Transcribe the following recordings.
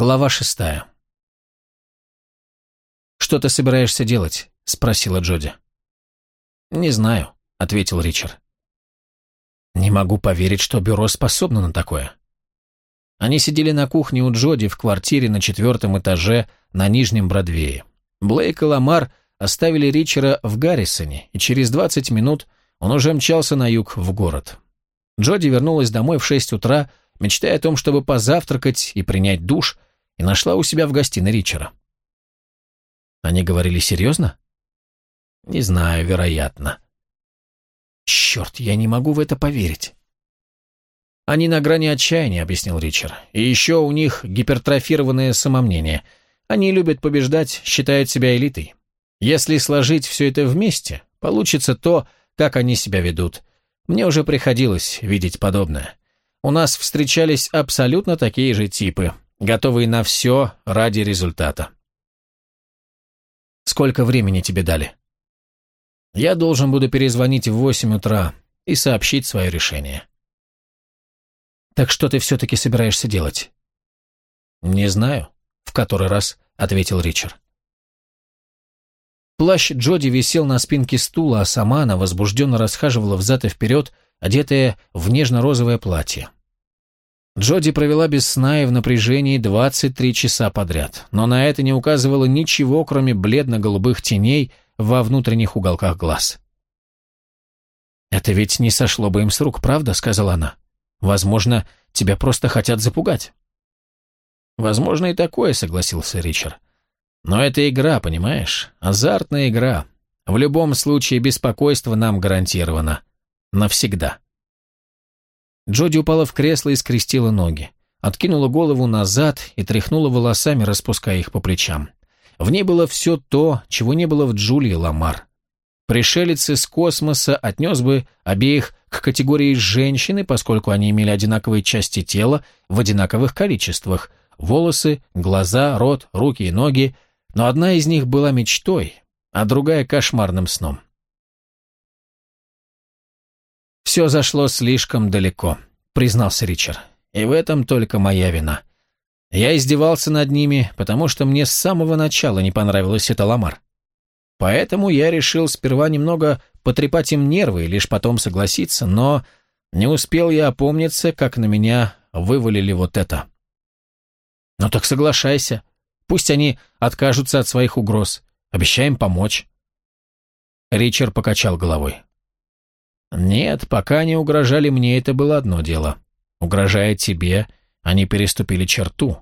Глава шестая. «Что ты собираешься делать?» – спросила Джоди. «Не знаю», – ответил Ричард. «Не могу поверить, что бюро способно на такое». Они сидели на кухне у Джоди в квартире на четвертом этаже на Нижнем Бродвее. Блейк и Ламар оставили Ричера в Гаррисоне, и через 20 минут он уже мчался на юг в город. Джоди вернулась домой в 6 утра, мечтая о том, чтобы позавтракать и принять душ, и нашла у себя в гостиной Ричера. Они говорили серьезно? Не знаю, вероятно. Черт, я не могу в это поверить. Они на грани отчаяния, объяснил Ричард. И еще у них гипертрофированное самомнение. Они любят побеждать, считают себя элитой. Если сложить все это вместе, получится то, как они себя ведут. Мне уже приходилось видеть подобное. У нас встречались абсолютно такие же типы, готовые на все ради результата. Сколько времени тебе дали? Я должен буду перезвонить в восемь утра и сообщить свое решение. Так что ты все-таки собираешься делать? Не знаю, в который раз ответил Ричард. Плащ Джоди висел на спинке стула, а сама она возбужденно расхаживала взад и вперед, одетая в нежно-розовое платье. Джоди провела без сна и в напряжении 23 часа подряд, но на это не указывало ничего, кроме бледно-голубых теней во внутренних уголках глаз. «Это ведь не сошло бы им с рук, правда?» — сказала она. «Возможно, тебя просто хотят запугать». «Возможно, и такое», — согласился Ричард. «Но это игра, понимаешь? Азартная игра. В любом случае беспокойство нам гарантировано. Навсегда». Джоди упала в кресло и скрестила ноги. Откинула голову назад и тряхнула волосами, распуская их по плечам. В ней было все то, чего не было в Джулии Ламар. Пришелец из космоса отнес бы обеих к категории женщины, поскольку они имели одинаковые части тела в одинаковых количествах – волосы, глаза, рот, руки и ноги, но одна из них была мечтой, а другая – кошмарным сном. «Все зашло слишком далеко», — признался Ричард. «И в этом только моя вина. Я издевался над ними, потому что мне с самого начала не понравилась эта Ламар. Поэтому я решил сперва немного потрепать им нервы и лишь потом согласиться, но не успел я опомниться, как на меня вывалили вот это. Ну так соглашайся. Пусть они откажутся от своих угроз. Обещаем помочь. Ричард покачал головой. Нет, пока они угрожали мне, это было одно дело. Угрожая тебе, они переступили черту.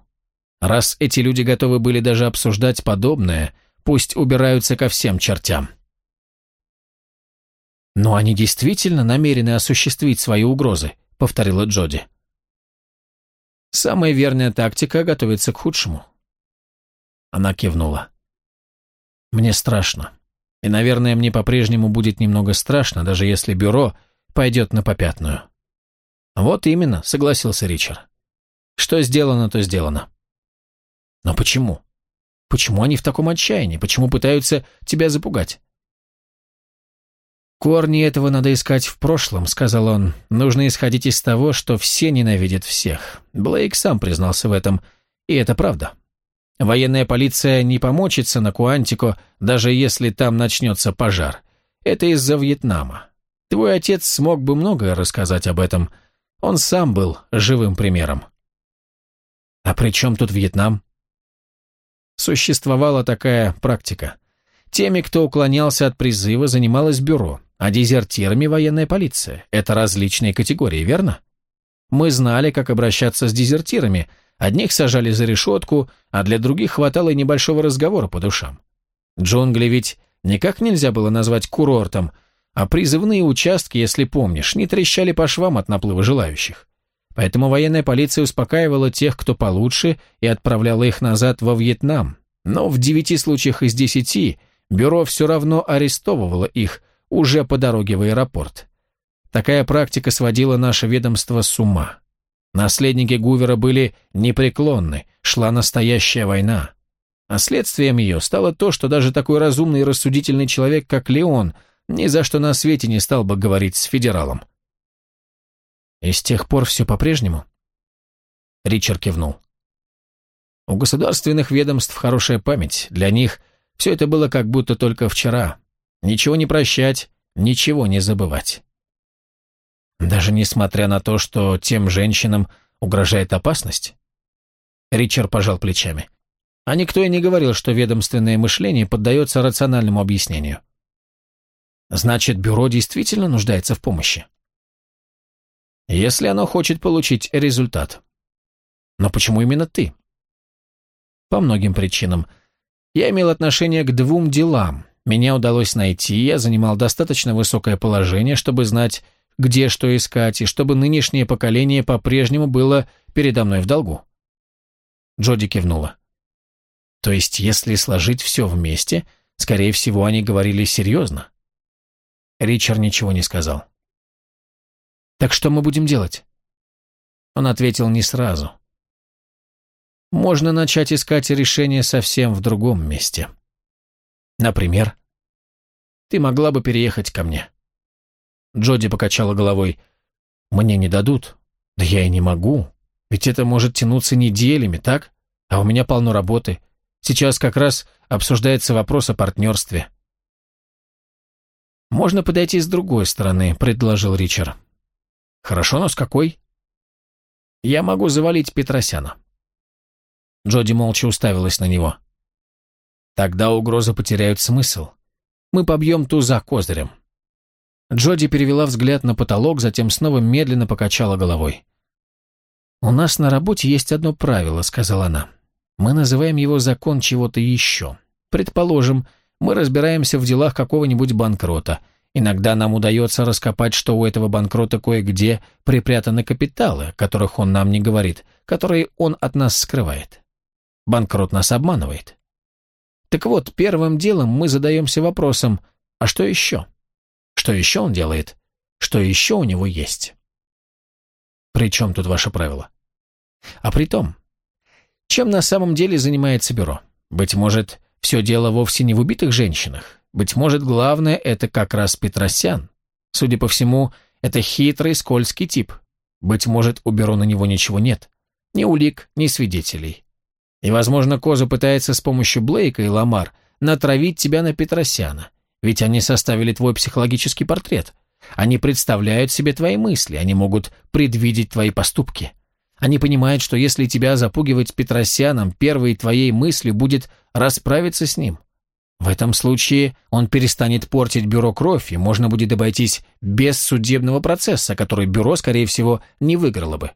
Раз эти люди готовы были даже обсуждать подобное, пусть убираются ко всем чертям. «Но они действительно намерены осуществить свои угрозы», — повторила Джоди. «Самая верная тактика — готовиться к худшему». Она кивнула. «Мне страшно. И, наверное, мне по-прежнему будет немного страшно, даже если бюро пойдет на попятную. Вот именно, согласился Ричард. Что сделано, то сделано. Но почему? Почему они в таком отчаянии? Почему пытаются тебя запугать? «Корни этого надо искать в прошлом», — сказал он. «Нужно исходить из того, что все ненавидят всех. Блейк сам признался в этом, и это правда. Военная полиция не помочится на Куантико, даже если там начнется пожар. Это из-за Вьетнама. Твой отец смог бы многое рассказать об этом. Он сам был живым примером. А при чем тут Вьетнам? Существовала такая практика. Теми, кто уклонялся от призыва, занималось бюро, а дезертирами военная полиция. Это различные категории, верно? Мы знали, как обращаться с дезертирами – Одних сажали за решетку, а для других хватало и небольшого разговора по душам. Джунгли ведь никак нельзя было назвать курортом, а призывные участки, если помнишь, не трещали по швам от наплыва желающих. Поэтому военная полиция успокаивала тех, кто получше, и отправляла их назад во Вьетнам. Но в девяти случаях из десяти бюро все равно арестовывало их уже по дороге в аэропорт. Такая практика сводила наше ведомство с ума. Наследники Гувера были непреклонны, шла настоящая война. А следствием ее стало то, что даже такой разумный и рассудительный человек, как Леон, ни за что на свете не стал бы говорить с федералом. И с тех пор все по-прежнему? Ричард кивнул. У государственных ведомств хорошая память. Для них все это было как будто только вчера. Ничего не прощать, ничего не забывать. Даже несмотря на то, что тем женщинам угрожает опасность? Ричард пожал плечами. А никто и не говорил, что ведомственное мышление поддается рациональному объяснению. Значит, бюро действительно нуждается в помощи. Если оно хочет получить результат. Но почему именно ты? По многим причинам. Я имел отношение к двум делам. Меня удалось найти, я занимал достаточно высокое положение, чтобы знать, где что искать, и чтобы нынешнее поколение по-прежнему было передо мной в долгу. Джоди кивнула. То есть, если сложить все вместе, скорее всего, они говорили серьезно. Ричард ничего не сказал. «Так что мы будем делать?» Он ответил не сразу можно начать искать решение совсем в другом месте. Например, ты могла бы переехать ко мне. Джоди покачала головой. Мне не дадут. Да я и не могу. Ведь это может тянуться неделями, так? А у меня полно работы. Сейчас как раз обсуждается вопрос о партнерстве. «Можно подойти с другой стороны», — предложил Ричард. «Хорошо, но с какой?» «Я могу завалить Петросяна». Джоди молча уставилась на него. «Тогда угрозы потеряют смысл. Мы побьем туза козырем». Джоди перевела взгляд на потолок, затем снова медленно покачала головой. «У нас на работе есть одно правило», — сказала она. «Мы называем его закон чего-то еще. Предположим, мы разбираемся в делах какого-нибудь банкрота. Иногда нам удается раскопать, что у этого банкрота кое-где припрятаны капиталы, которых он нам не говорит, которые он от нас скрывает. Банкрот нас обманывает. Так вот, первым делом мы задаемся вопросом, а что еще? Что еще он делает? Что еще у него есть? При чем тут ваше правило? А при том, чем на самом деле занимается бюро? Быть может, все дело вовсе не в убитых женщинах. Быть может, главное – это как раз Петросян. Судя по всему, это хитрый, скользкий тип. Быть может, у бюро на него ничего нет. Ни улик, ни свидетелей. И, возможно, Коза пытается с помощью Блейка и Ламар натравить тебя на Петросяна, ведь они составили твой психологический портрет. Они представляют себе твои мысли, они могут предвидеть твои поступки. Они понимают, что если тебя запугивать Петросяном, первой твоей мыслью будет расправиться с ним. В этом случае он перестанет портить бюро кровь, и можно будет обойтись без судебного процесса, который бюро, скорее всего, не выиграло бы.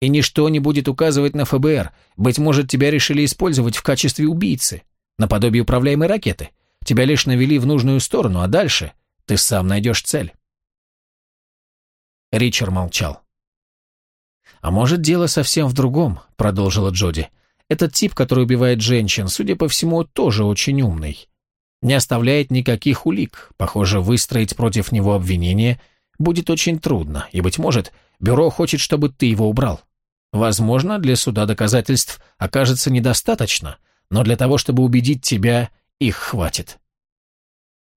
И ничто не будет указывать на ФБР. Быть может, тебя решили использовать в качестве убийцы, наподобие управляемой ракеты. Тебя лишь навели в нужную сторону, а дальше ты сам найдешь цель. Ричард молчал. «А может, дело совсем в другом», — продолжила Джоди. «Этот тип, который убивает женщин, судя по всему, тоже очень умный. Не оставляет никаких улик. Похоже, выстроить против него обвинение будет очень трудно, и, быть может, бюро хочет, чтобы ты его убрал. Возможно, для суда доказательств окажется недостаточно, но для того, чтобы убедить тебя, их хватит.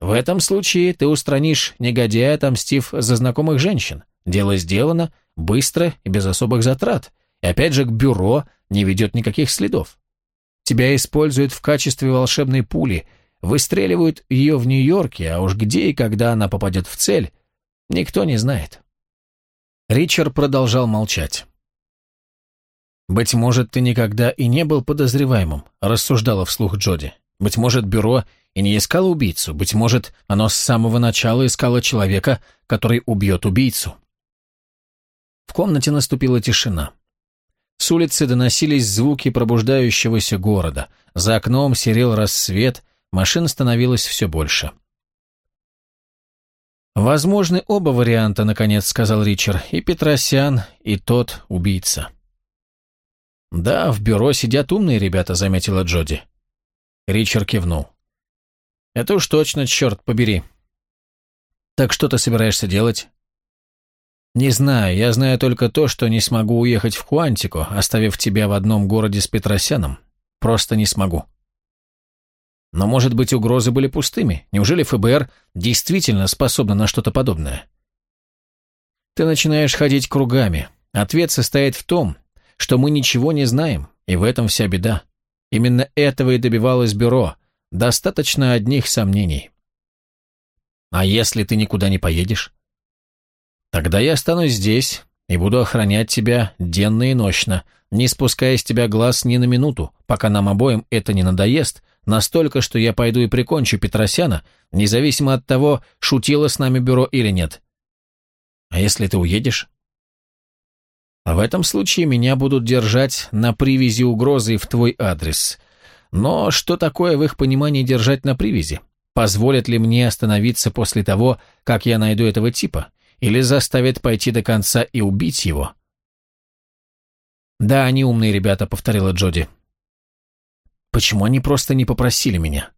В этом случае ты устранишь негодяя, отомстив за знакомых женщин. Дело сделано, быстро и без особых затрат. И опять же, к бюро не ведет никаких следов. Тебя используют в качестве волшебной пули, выстреливают ее в Нью-Йорке, а уж где и когда она попадет в цель, никто не знает. Ричард продолжал молчать. «Быть может, ты никогда и не был подозреваемым», – рассуждала вслух Джоди. «Быть может, бюро и не искало убийцу. Быть может, оно с самого начала искало человека, который убьет убийцу». В комнате наступила тишина. С улицы доносились звуки пробуждающегося города. За окном серел рассвет, машин становилось все больше. «Возможны оба варианта», — наконец сказал Ричард, — «и Петросян, и тот убийца». «Да, в бюро сидят умные ребята», — заметила Джоди. Ричард кивнул. «Это уж точно, черт побери». «Так что ты собираешься делать?» «Не знаю, я знаю только то, что не смогу уехать в Куантико, оставив тебя в одном городе с Петросяном. Просто не смогу». «Но, может быть, угрозы были пустыми? Неужели ФБР действительно способно на что-то подобное?» «Ты начинаешь ходить кругами. Ответ состоит в том, что мы ничего не знаем, и в этом вся беда. Именно этого и добивалось бюро. Достаточно одних сомнений. А если ты никуда не поедешь? Тогда я останусь здесь и буду охранять тебя денно и ночно, не спуская с тебя глаз ни на минуту, пока нам обоим это не надоест, настолько, что я пойду и прикончу Петросяна, независимо от того, шутило с нами бюро или нет. А если ты уедешь? А в этом случае меня будут держать на привязи угрозы в твой адрес. Но что такое в их понимании держать на привязи? Позволят ли мне остановиться после того, как я найду этого типа? Или заставят пойти до конца и убить его? «Да, они умные ребята», — повторила Джоди. «Почему они просто не попросили меня?»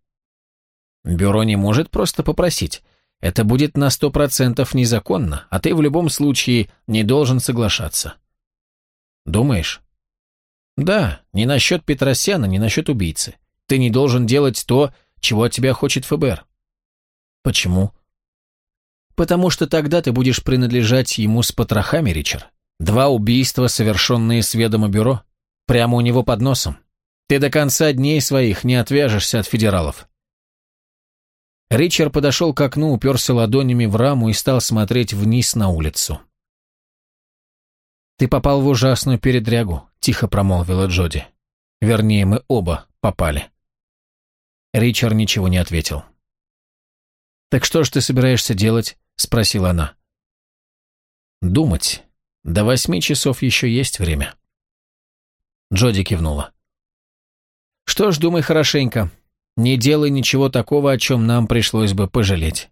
«Бюро не может просто попросить. Это будет на сто процентов незаконно, а ты в любом случае не должен соглашаться». «Думаешь?» «Да, не насчет Петросяна, не насчет убийцы. Ты не должен делать то, чего от тебя хочет ФБР». «Почему?» «Потому что тогда ты будешь принадлежать ему с потрохами, Ричард. Два убийства, совершенные с ведома бюро, прямо у него под носом. Ты до конца дней своих не отвяжешься от федералов. Ричард подошел к окну, уперся ладонями в раму и стал смотреть вниз на улицу. «Ты попал в ужасную передрягу», — тихо промолвила Джоди. «Вернее, мы оба попали». Ричард ничего не ответил. «Так что ж ты собираешься делать?» — спросила она. «Думать. До восьми часов еще есть время. Джоди кивнула. Что ж, думай хорошенько. Не делай ничего такого, о чем нам пришлось бы пожалеть.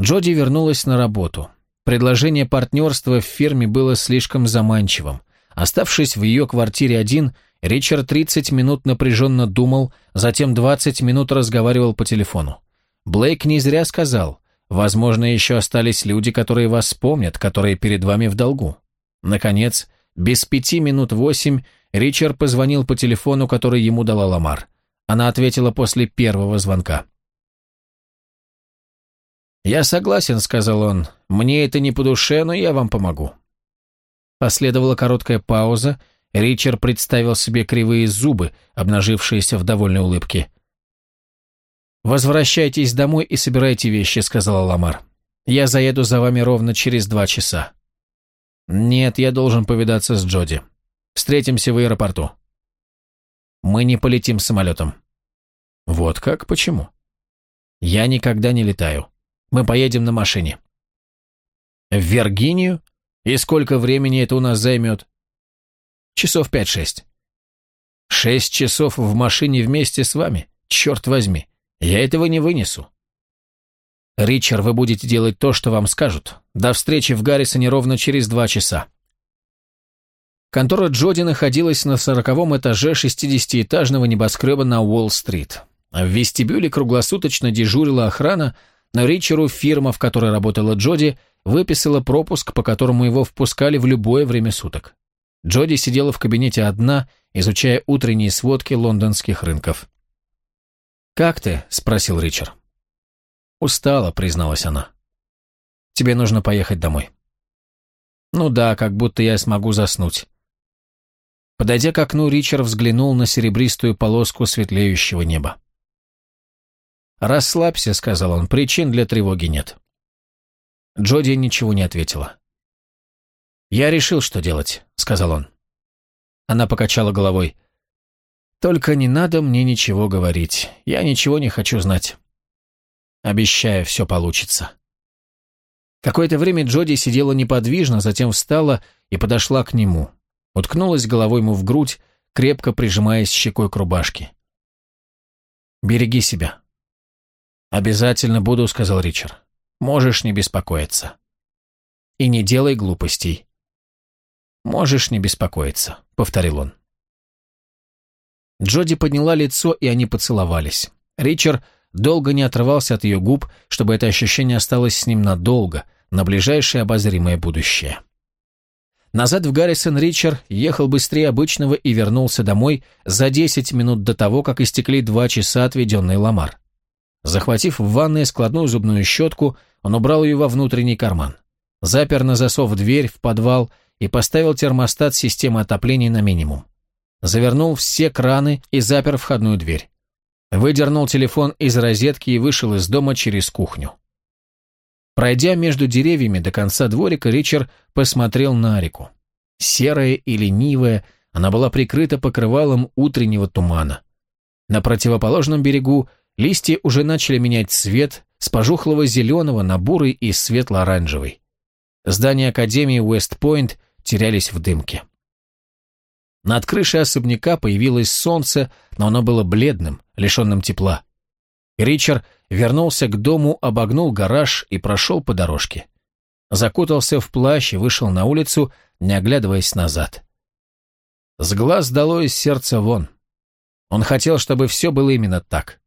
Джоди вернулась на работу. Предложение партнерства в фирме было слишком заманчивым. Оставшись в ее квартире один, Ричард 30 минут напряженно думал, затем 20 минут разговаривал по телефону. Блейк не зря сказал, Возможно, еще остались люди, которые вас вспомнят, которые перед вами в долгу. Наконец, без пяти минут восемь Ричард позвонил по телефону, который ему дала Ламар. Она ответила после первого звонка. «Я согласен», — сказал он. «Мне это не по душе, но я вам помогу». Последовала короткая пауза. Ричард представил себе кривые зубы, обнажившиеся в довольной улыбке. «Возвращайтесь домой и собирайте вещи», — сказала Ламар. «Я заеду за вами ровно через два часа». «Нет, я должен повидаться с Джоди. Встретимся в аэропорту». «Мы не полетим самолетом». «Вот как? Почему?» «Я никогда не летаю. Мы поедем на машине». «В Виргинию? И сколько времени это у нас займет?» «Часов пять-шесть». «Шесть часов в машине вместе с вами? Черт возьми!» Я этого не вынесу. Ричард, вы будете делать то, что вам скажут. До встречи в Гаррисоне ровно через два часа. Контора Джоди находилась на сороковом этаже шестидесятиэтажного небоскреба на Уолл-стрит. В вестибюле круглосуточно дежурила охрана, но Ричеру фирма, в которой работала Джоди, выписала пропуск, по которому его впускали в любое время суток. Джоди сидела в кабинете одна, изучая утренние сводки лондонских рынков. «Как ты?» – спросил Ричард. «Устала», – призналась она. «Тебе нужно поехать домой». «Ну да, как будто я смогу заснуть». Подойдя к окну, Ричард взглянул на серебристую полоску светлеющего неба. «Расслабься», — сказал он, — «причин для тревоги нет». Джоди ничего не ответила. «Я решил, что делать», — сказал он. Она покачала головой. Только не надо мне ничего говорить. Я ничего не хочу знать. Обещаю, все получится. Какое-то время Джоди сидела неподвижно, затем встала и подошла к нему. Уткнулась головой ему в грудь, крепко прижимаясь щекой к рубашке. «Береги себя». «Обязательно буду», — сказал Ричард. «Можешь не беспокоиться». «И не делай глупостей». «Можешь не беспокоиться», — повторил он. Джоди подняла лицо, и они поцеловались. Ричард долго не отрывался от ее губ, чтобы это ощущение осталось с ним надолго, на ближайшее обозримое будущее. Назад в Гаррисон Ричард ехал быстрее обычного и вернулся домой за 10 минут до того, как истекли два часа, отведенный Ламар. Захватив в ванной складную зубную щетку, он убрал ее во внутренний карман. Запер на засов дверь в подвал и поставил термостат системы отопления на минимум. завернул все краны и запер входную дверь. Выдернул телефон из розетки и вышел из дома через кухню. Пройдя между деревьями до конца дворика, Ричард посмотрел на реку. Серая и ленивая, она была прикрыта покрывалом утреннего тумана. На противоположном берегу листья уже начали менять цвет с пожухлого зеленого на бурый и светло-оранжевый. Здания Академии Уэст-Пойнт терялись в дымке. Над крышей особняка появилось солнце, но оно было бледным, лишенным тепла. Ричард вернулся к дому, обогнул гараж и прошел по дорожке. Закутался в плащ и вышел на улицу, не оглядываясь назад. С глаз дало из сердца вон. Он хотел, чтобы все было именно так.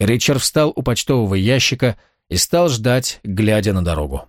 Ричард встал у почтового ящика и стал ждать, глядя на дорогу.